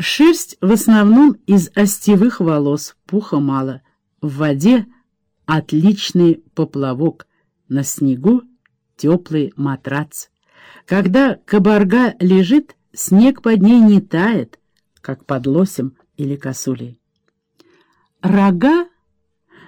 Шерсть в основном из остевых волос, пуха мало. В воде отличный поплавок, на снегу теплый матрац. Когда кабарга лежит, снег под ней не тает, как под лосем или косулей. Рога?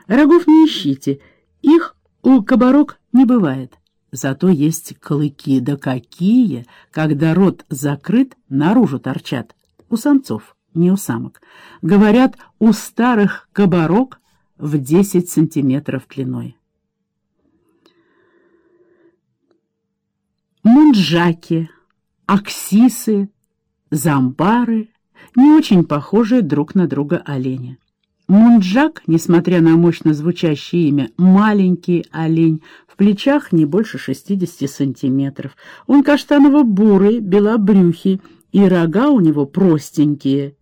Рогов не ищите, их у кабарок не бывает. Зато есть клыки, да какие, когда рот закрыт, наружу торчат. У самцов, не у самок. Говорят, у старых кабарок в 10 сантиметров длиной. Мунджаки, аксисы, замбары не очень похожие друг на друга олени. Мунджак, несмотря на мощно звучащее имя, маленький олень, в плечах не больше 60 сантиметров. Он каштаново-бурый, белобрюхий, и рога у него простенькие.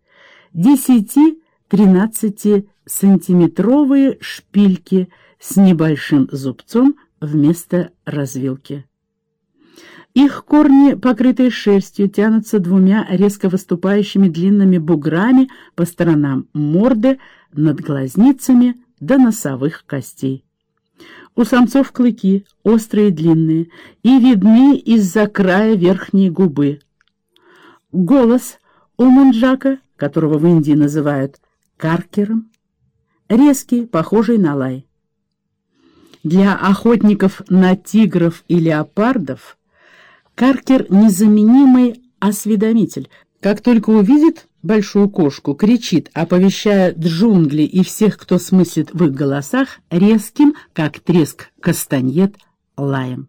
10-13 сантиметровые шпильки с небольшим зубцом вместо развилки. Их корни, покрытые шерстью, тянутся двумя резко выступающими длинными буграми по сторонам морды, над глазницами до носовых костей. У самцов клыки острые и длинные и видны из-за края верхней губы. Голос у мунджака, которого в Индии называют каркером, резкий, похожий на лай. Для охотников на тигров и леопардов каркер — незаменимый осведомитель. Как только увидит большую кошку, кричит, оповещая джунгли и всех, кто смыслит в их голосах, резким, как треск кастаньет, лаем.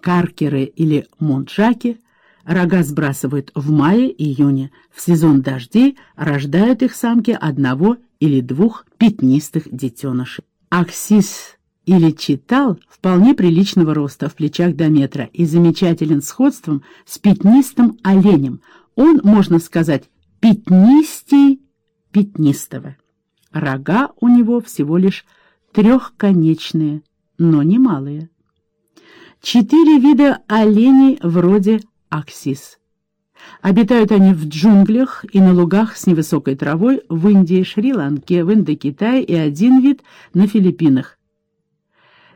Каркеры или мунджаки рога сбрасывают в мае-июне. В сезон дождей рождают их самки одного или двух пятнистых детенышей. Аксис или читал вполне приличного роста в плечах до метра и замечателен сходством с пятнистым оленем – он, можно сказать, пятнистей пятнистого. Рога у него всего лишь трехконечные, но немалые. Четыре вида оленей вроде аксис. Обитают они в джунглях и на лугах с невысокой травой в Индии, Шри-Ланке, в Индокитае и один вид на Филиппинах.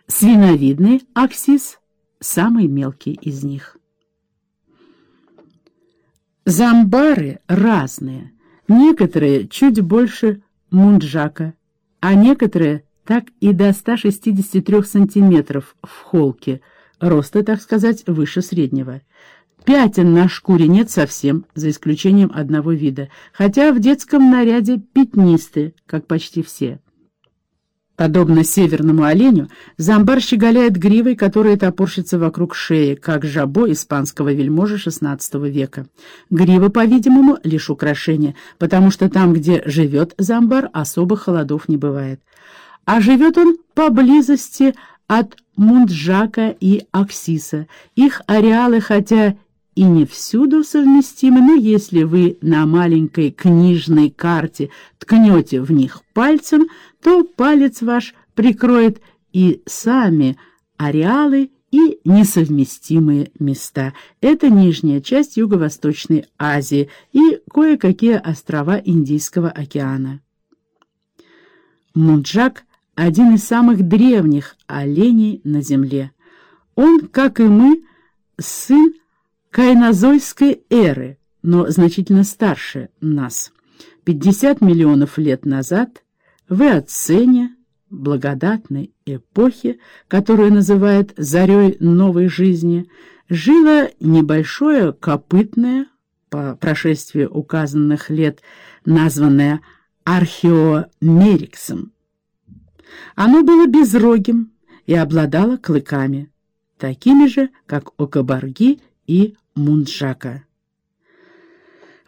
Свиновидный аксис – самый мелкий из них. Замбары разные, некоторые чуть больше мунджака, а некоторые так и до 163 сантиметров в холке, роста, так сказать, выше среднего. Пятен на шкуре нет совсем, за исключением одного вида, хотя в детском наряде пятнистые, как почти все. Подобно северному оленю, зомбар щеголяет гривой, которая топорщится вокруг шеи, как жабо испанского вельможи XVI века. Грива, по-видимому, лишь украшение, потому что там, где живет зомбар, особо холодов не бывает. А живет он поблизости от Мунджака и Аксиса. Их ареалы, хотя и не всюду совместимы, но если вы на маленькой книжной карте ткнете в них пальцем, то палец ваш прикроет и сами ареалы, и несовместимые места. Это нижняя часть Юго-Восточной Азии и кое-какие острова Индийского океана. Мунджак – один из самых древних оленей на Земле. Он, как и мы, сын кайнозойской эры, но значительно старше нас. 50 миллионов лет назад в Эоцене, благодатной эпохи, которую называют «зарей новой жизни», жило небольшое копытное, по прошествии указанных лет названное археомериксом. Оно было безрогим и обладало клыками, такими же, как у кабарги и Мунджака.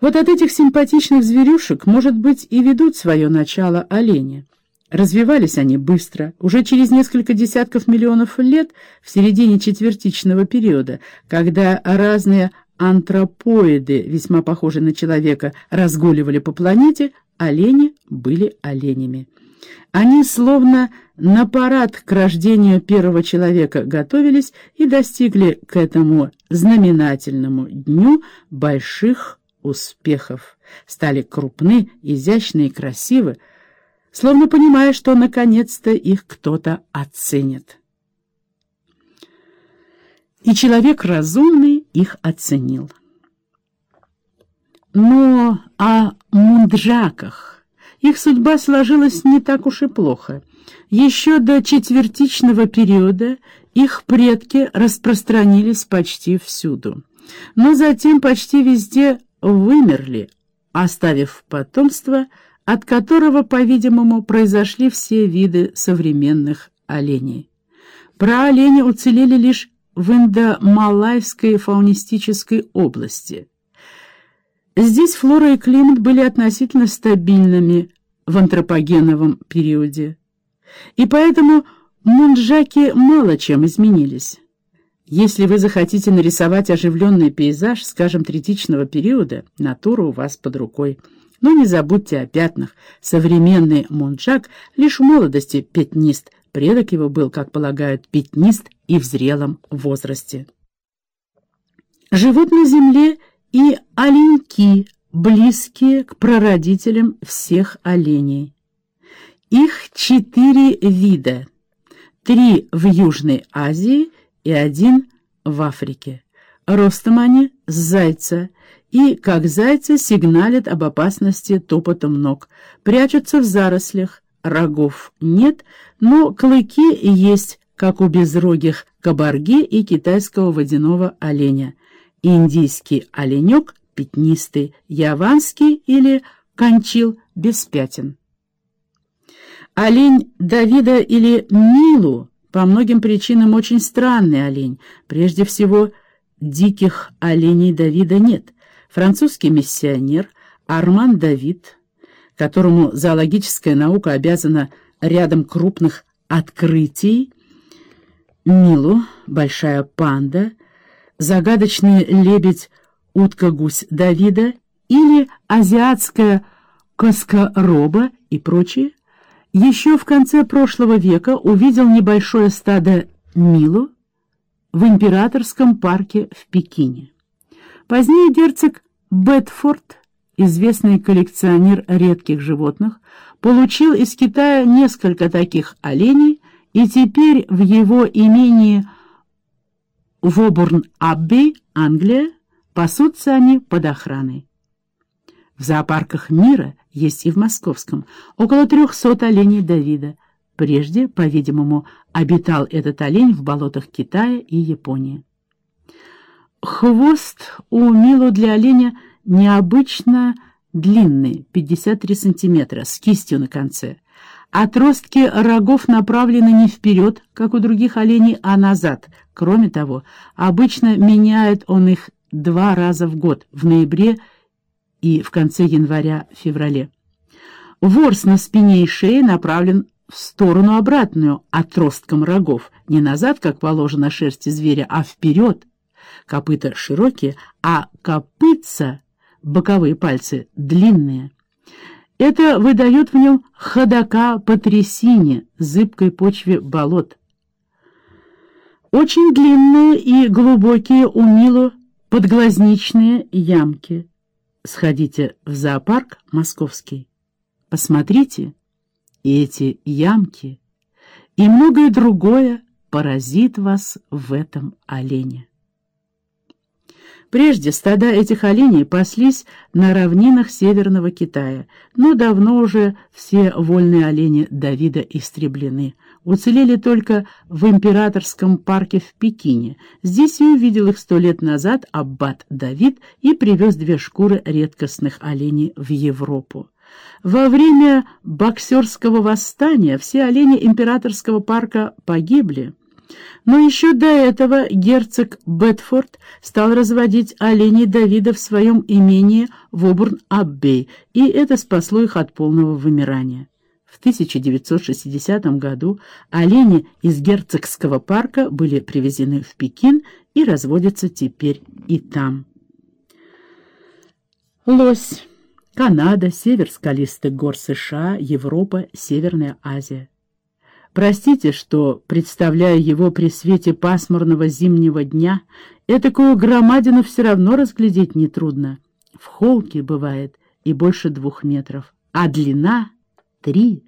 Вот от этих симпатичных зверюшек, может быть, и ведут свое начало олени. Развивались они быстро, уже через несколько десятков миллионов лет, в середине четвертичного периода, когда разные антропоиды, весьма похожие на человека, разгуливали по планете, олени были оленями. Они словно на парад к рождению первого человека готовились и достигли к этому знаменательному дню больших успехов, стали крупны, изящны и красивы, словно понимая, что наконец-то их кто-то оценит. И человек разумный их оценил. Но о мунджаках их судьба сложилась не так уж и плохо. Еще до четвертичного периода их предки распространились почти всюду. Но затем почти везде вымерли, оставив потомство, от которого, по-видимому, произошли все виды современных оленей. Про оленя уцелели лишь в Индомалайской фаунистической области. Здесь флора и климат были относительно стабильными в антропогеновом периоде, и поэтому мунджаки мало чем изменились. Если вы захотите нарисовать оживленный пейзаж, скажем, третичного периода, натура у вас под рукой. Но не забудьте о пятнах. Современный мунджак лишь в молодости пятнист, предок его был, как полагают, пятнист и в зрелом возрасте. Живут на земле и оленьки, близкие к прародителям всех оленей. Их четыре вида, три в Южной Азии и один в Африке. Ростом они с зайца, и, как зайцы, сигналят об опасности топотом ног, прячутся в зарослях, рогов нет, но клыки есть, как у безрогих кабарги и китайского водяного оленя. Индийский оленек пятнистый, яванский или кончил без пятен. Олень Давида или Милу по многим причинам очень странный олень. Прежде всего, диких оленей Давида нет. Французский миссионер Арман Давид, которому зоологическая наука обязана рядом крупных открытий, Милу, большая панда, загадочный лебедь утка-гусь Давида или азиатская коскороба и прочие, еще в конце прошлого века увидел небольшое стадо Милу в императорском парке в Пекине. Позднее герцог Бетфорд, известный коллекционер редких животных, получил из Китая несколько таких оленей, и теперь в его имении Вобурн-Абби, Англия, пасутся они под охраной. В зоопарках мира есть и в московском, около трехсот оленей Давида. Прежде, по-видимому, обитал этот олень в болотах Китая и Японии. Хвост у Милу для оленя необычно длинный, 53 сантиметра, с кистью на конце. Отростки рогов направлены не вперед, как у других оленей, а назад. Кроме того, обычно меняет он их два раза в год, в ноябре и в конце января-феврале. Ворс на спине и шее направлен в сторону обратную отростком рогов, не назад, как положено шерсти зверя, а вперед. Копыта широкие, а копытца, боковые пальцы, длинные. Это выдает в нем ходока по трясине, зыбкой почве болот. Очень длинные и глубокие у Милу подглазничные ямки. Сходите в зоопарк московский. Посмотрите, эти ямки, и многое другое поразит вас в этом олене. Прежде стада этих оленей паслись на равнинах Северного Китая, но давно уже все вольные олени Давида истреблены. Уцелели только в императорском парке в Пекине. Здесь я увидел их сто лет назад аббат Давид и привез две шкуры редкостных оленей в Европу. Во время боксерского восстания все олени императорского парка погибли. Но еще до этого герцог Бетфорд стал разводить оленей Давида в своем имении в Обурн-Аббей, и это спасло их от полного вымирания. В 1960 году олени из герцогского парка были привезены в Пекин и разводятся теперь и там. Лось. Канада, север скалистых гор США, Европа, Северная Азия. Простите, что, представляя его при свете пасмурного зимнего дня, этакую громадину все равно разглядеть нетрудно. в холке бывает и больше двух метров, а длина — три.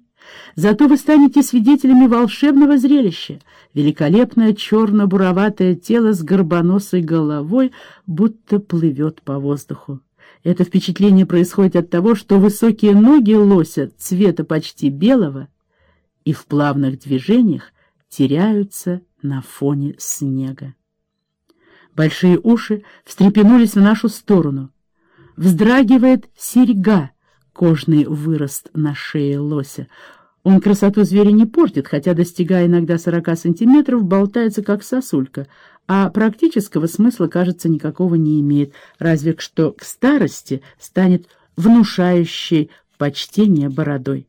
Зато вы станете свидетелями волшебного зрелища. Великолепное черно-буроватое тело с горбоносой головой будто плывет по воздуху. Это впечатление происходит от того, что высокие ноги лося цвета почти белого и в плавных движениях теряются на фоне снега. Большие уши встрепенулись в нашу сторону. Вздрагивает серьга, кожный вырост на шее лося. Он красоту зверя не портит, хотя, достигая иногда 40 сантиметров, болтается как сосулька, а практического смысла, кажется, никакого не имеет, разве что к старости станет внушающей почтение бородой.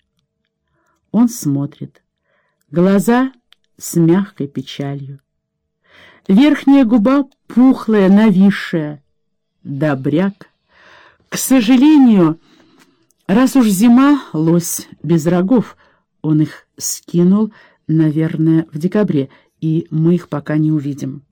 Он смотрит. Глаза с мягкой печалью. Верхняя губа пухлая, нависшая. Добряк. К сожалению, раз уж зима, лось без рогов, он их скинул, наверное, в декабре, и мы их пока не увидим.